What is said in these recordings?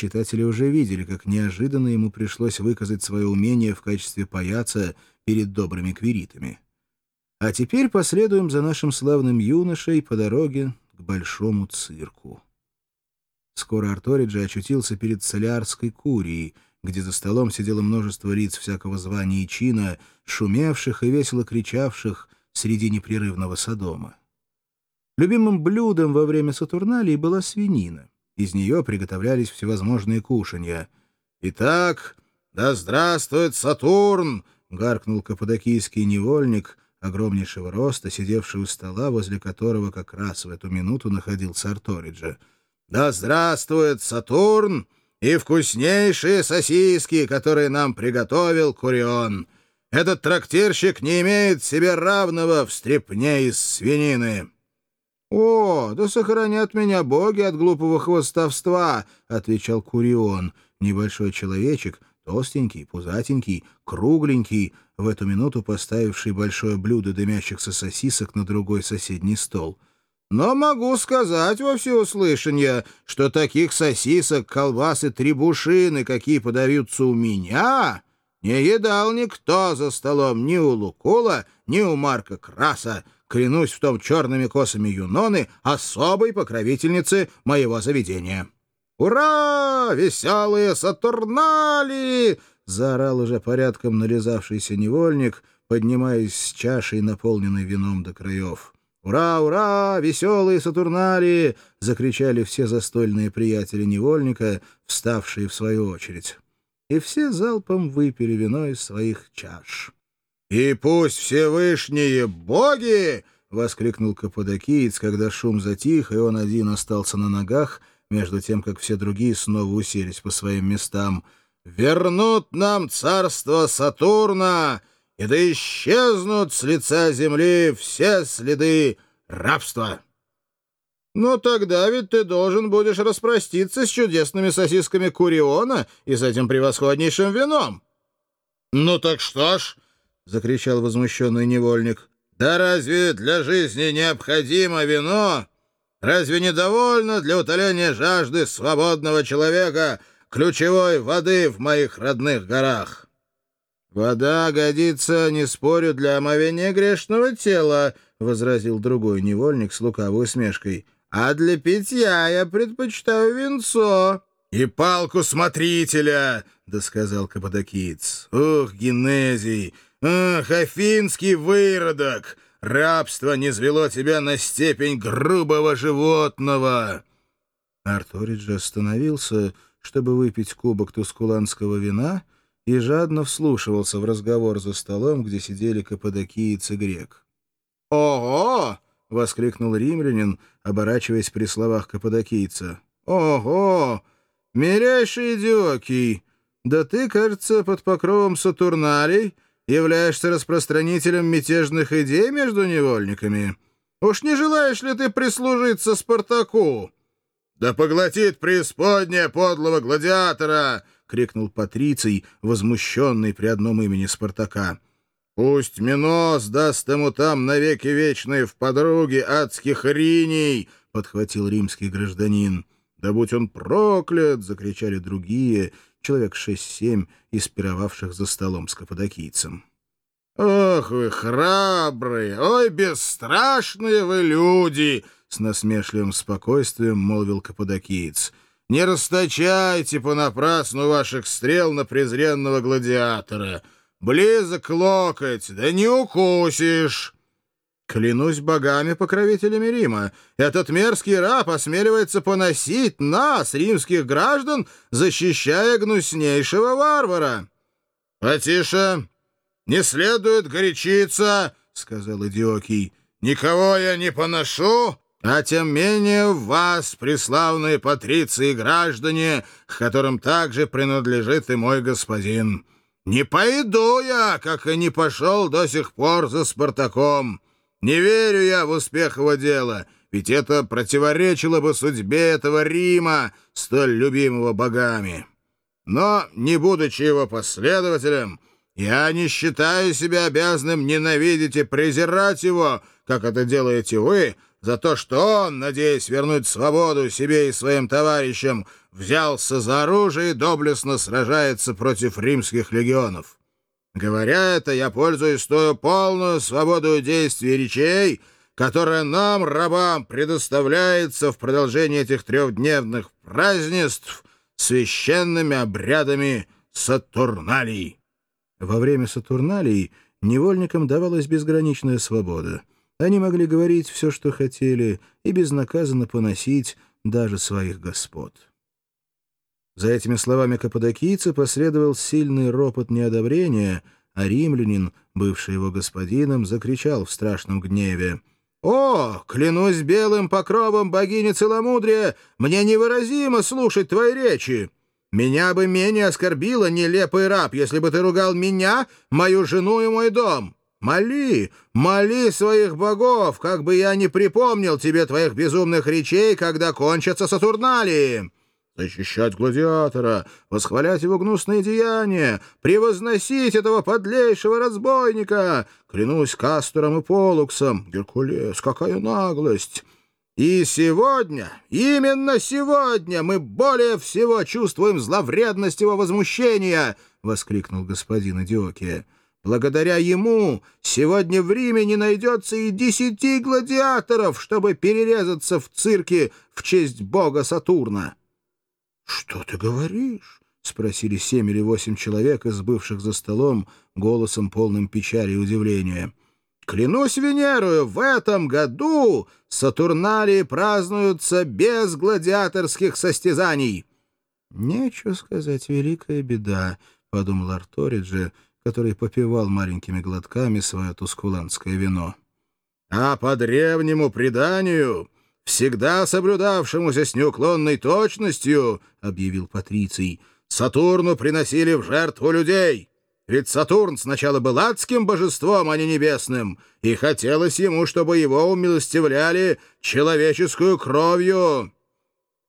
Читатели уже видели, как неожиданно ему пришлось выказать свое умение в качестве паяца перед добрыми квиритами. А теперь последуем за нашим славным юношей по дороге к большому цирку. Скоро Арториджи очутился перед солярской курией, где за столом сидело множество лиц всякого звания и чина, шумевших и весело кричавших среди непрерывного содома. Любимым блюдом во время Сатурналии была свинина. Из нее приготовлялись всевозможные кушанья. «Итак, да здравствует Сатурн!» — гаркнул каппадокийский невольник, огромнейшего роста, сидевший у стола, возле которого как раз в эту минуту находился Арториджа. «Да здравствует Сатурн и вкуснейшие сосиски, которые нам приготовил Курион! Этот трактирщик не имеет себе равного в стрепне из свинины!» «О, да сохранят меня боги от глупого хвостовства!» — отвечал Курион, небольшой человечек, толстенький, пузатенький, кругленький, в эту минуту поставивший большое блюдо дымящихся сосисок на другой соседний стол. «Но могу сказать во всеуслышание, что таких сосисок, колбас и требушины, какие подаются у меня, не едал никто за столом ни у Лукула, ни у Марка Краса, клянусь в том черными косами Юноны, особой покровительницы моего заведения. «Ура! Веселые Сатурнали!» — заорал уже порядком нарезавшийся невольник, поднимаясь с чашей, наполненной вином до краев. «Ура, ура! Веселые Сатурнали!» — закричали все застольные приятели невольника, вставшие в свою очередь. И все залпом выпили вино из своих чаш. «И пусть Всевышние боги!» — воскликнул Каппадокиец, когда шум затих, и он один остался на ногах, между тем, как все другие снова уселись по своим местам. «Вернут нам царство Сатурна, и да исчезнут с лица земли все следы рабства!» «Ну тогда ведь ты должен будешь распроститься с чудесными сосисками Куриона и с этим превосходнейшим вином». «Ну так что ж...» — закричал возмущенный невольник. «Да разве для жизни необходимо вино? Разве недовольно для утоления жажды свободного человека ключевой воды в моих родных горах?» «Вода годится, не спорю, для омовения грешного тела», — возразил другой невольник с лукавой усмешкой. «А для питья я предпочитаю винцо». «И палку смотрителя!» — досказал Каппадокиец. «Ух, Генезий! «Ах, афинский выродок! Рабство не звело тебя на степень грубого животного!» Арторидж остановился, чтобы выпить кубок тускуланского вина, и жадно вслушивался в разговор за столом, где сидели каппадокиец и грек. «Ого!» — воскликнул римлянин, оборачиваясь при словах каппадокийца. «Ого! Милейший идиокий! Да ты, кажется, под покровом Сатурналей...» являешься распространителем мятежных идей между невольниками? Уж не желаешь ли ты прислужиться Спартаку?» «Да поглотит преисподняя подлого гладиатора!» — крикнул Патриций, возмущенный при одном имени Спартака. «Пусть Минос даст ему там навеки вечные в подруге адских риней!» — подхватил римский гражданин. «Да будь он проклят!» — закричали другие — человек шесть-семь, испировавших за столом с каппадокийцем. «Ох вы храбрые! Ой, бесстрашные вы люди!» — с насмешливым спокойствием молвил каппадокиец. «Не расточайте понапрасну ваших стрел на презренного гладиатора. Близок локоть, да не укусишь!» Клянусь богами, покровителями Рима, этот мерзкий раб осмеливается поносить нас, римских граждан, защищая гнуснейшего варвара. — Потише! Не следует горячиться, — сказал Идиокий. — Никого я не поношу, а тем менее вас, преславные патриции и граждане, к которым также принадлежит и мой господин. Не пойду я, как и не пошел до сих пор за Спартаком. Не верю я в успех его дела, ведь это противоречило бы судьбе этого Рима, столь любимого богами. Но, не будучи его последователем, я не считаю себя обязанным ненавидеть и презирать его, как это делаете вы, за то, что он, надеясь вернуть свободу себе и своим товарищам, взялся за оружие и доблестно сражается против римских легионов. Говоря это, я пользуюсь той полную свободу действий речей, которая нам, рабам, предоставляется в продолжении этих трехдневных празднеств священными обрядами Сатурналий. Во время Сатурналий невольникам давалась безграничная свобода. Они могли говорить все, что хотели, и безнаказанно поносить даже своих господ. За этими словами каппадокийца последовал сильный ропот неодобрения, а римлянин, бывший его господином, закричал в страшном гневе. «О, клянусь белым покровом богини целомудрия, мне невыразимо слушать твои речи! Меня бы менее оскорбило нелепый раб, если бы ты ругал меня, мою жену и мой дом!» Моли, моли своих богов, как бы я не припомнил тебе твоих безумных речей, когда кончатся Сатурналии защищать гладиатора, восхвалять его гнусные деяния, превозносить этого подлейшего разбойника. Клянусь Кастором и Полуксом, Геркулес, какая наглость! И сегодня, именно сегодня, мы более всего чувствуем зловредность его возмущения, — воскликнул господин Идиокия. Благодаря ему сегодня в Риме не найдется и десяти гладиаторов, чтобы перерезаться в цирке в честь бога Сатурна. «Что ты говоришь?» — спросили семь или восемь человек из бывших за столом голосом полным печали и удивления. «Клянусь Венерою, в этом году Сатурналии празднуются без гладиаторских состязаний!» «Нечего сказать, великая беда», — подумал Арториджи, который попивал маленькими глотками свое тускуланское вино. «А по древнему преданию...» всегда соблюдавшемуся с неуклонной точностью, — объявил Патриций, — Сатурну приносили в жертву людей. Ведь Сатурн сначала был адским божеством, а не небесным, и хотелось ему, чтобы его умилостивляли человеческую кровью.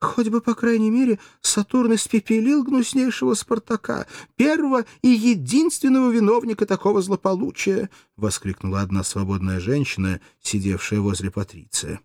Хоть бы, по крайней мере, Сатурн испепелил гнуснейшего Спартака, первого и единственного виновника такого злополучия, — воскликнула одна свободная женщина, сидевшая возле Патриция.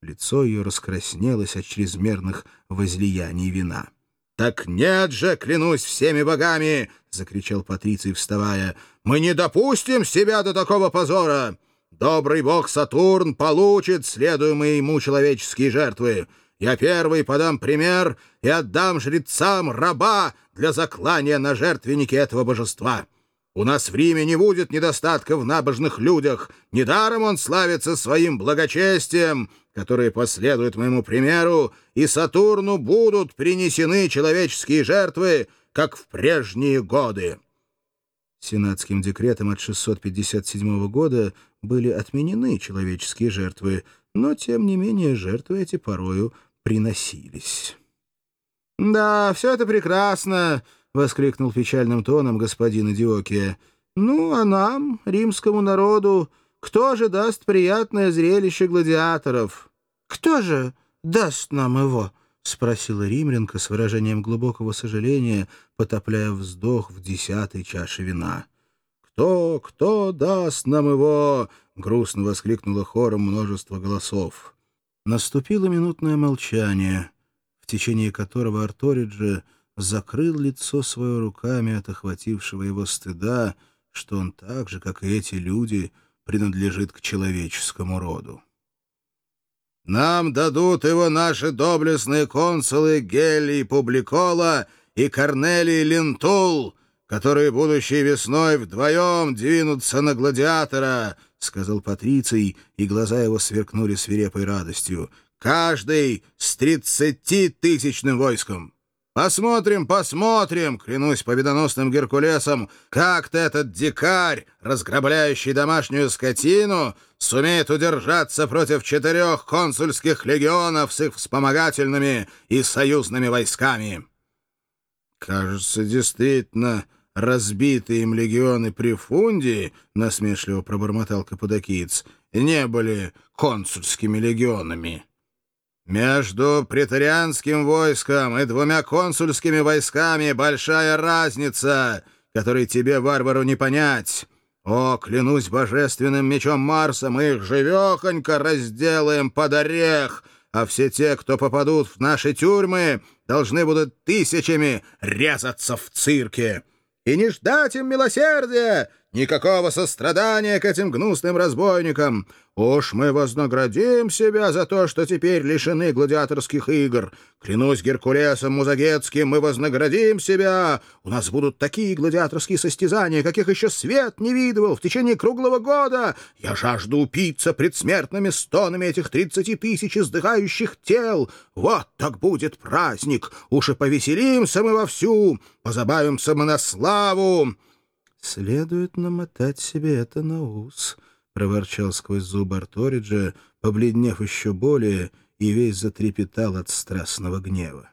Лицо ее раскраснелось от чрезмерных возлияний вина. «Так нет же, клянусь всеми богами!» — закричал Патриций, вставая. «Мы не допустим себя до такого позора! Добрый бог Сатурн получит следуемые ему человеческие жертвы. Я первый подам пример и отдам жрецам раба для заклания на жертвеннике этого божества». У нас в Риме не будет недостатка в набожных людях. Недаром он славится своим благочестием, которые последуют моему примеру, и Сатурну будут принесены человеческие жертвы, как в прежние годы». Сенатским декретом от 657 года были отменены человеческие жертвы, но, тем не менее, жертвы эти порою приносились. «Да, все это прекрасно», — воскликнул печальным тоном господин Идиокия. «Ну, а нам, римскому народу, кто же даст приятное зрелище гладиаторов?» «Кто же даст нам его?» — спросила римлянка с выражением глубокого сожаления, потопляя вздох в десятой чаше вина. «Кто, кто даст нам его?» — грустно воскликнуло хором множество голосов. Наступило минутное молчание, в течение которого Арториджи закрыл лицо свое руками от охватившего его стыда, что он так же, как и эти люди, принадлежит к человеческому роду. «Нам дадут его наши доблестные консулы Гелий Публикола и Корнелий Лентул, которые будущей весной вдвоем двинутся на гладиатора», — сказал Патриций, и глаза его сверкнули свирепой радостью. «Каждый с тридцатитысячным войском». Посмотрим, посмотрим, клянусь победоносным Геркулесом, как-то этот дикарь, разграбляющий домашнюю скотину, сумеет удержаться против четырех консульских легионов с их вспомогательными и союзными войсками. Кажется, действительно, разбитые им легионы при Фундии, насмешливо пробормотал Каппадокиец, не были консульскими легионами. Между претарианским войском и двумя консульскими войсками большая разница, которой тебе, варвару, не понять. О, клянусь божественным мечом Марса, мы их живехонько разделаем под орех, а все те, кто попадут в наши тюрьмы, должны будут тысячами резаться в цирке. И не ждать им милосердия, Никакого сострадания к этим гнусным разбойникам. Уж мы вознаградим себя за то, что теперь лишены гладиаторских игр. Клянусь Геркулесом Музагетским, мы вознаградим себя. У нас будут такие гладиаторские состязания, каких еще свет не видывал в течение круглого года. Я жажду упиться предсмертными стонами этих тридцати тысяч издыхающих тел. Вот так будет праздник. Уж и повеселимся мы вовсю, позабавимся мы на славу. «Следует намотать себе это на ус», — проворчал сквозь зубы Арториджа, побледнев еще более и весь затрепетал от страстного гнева.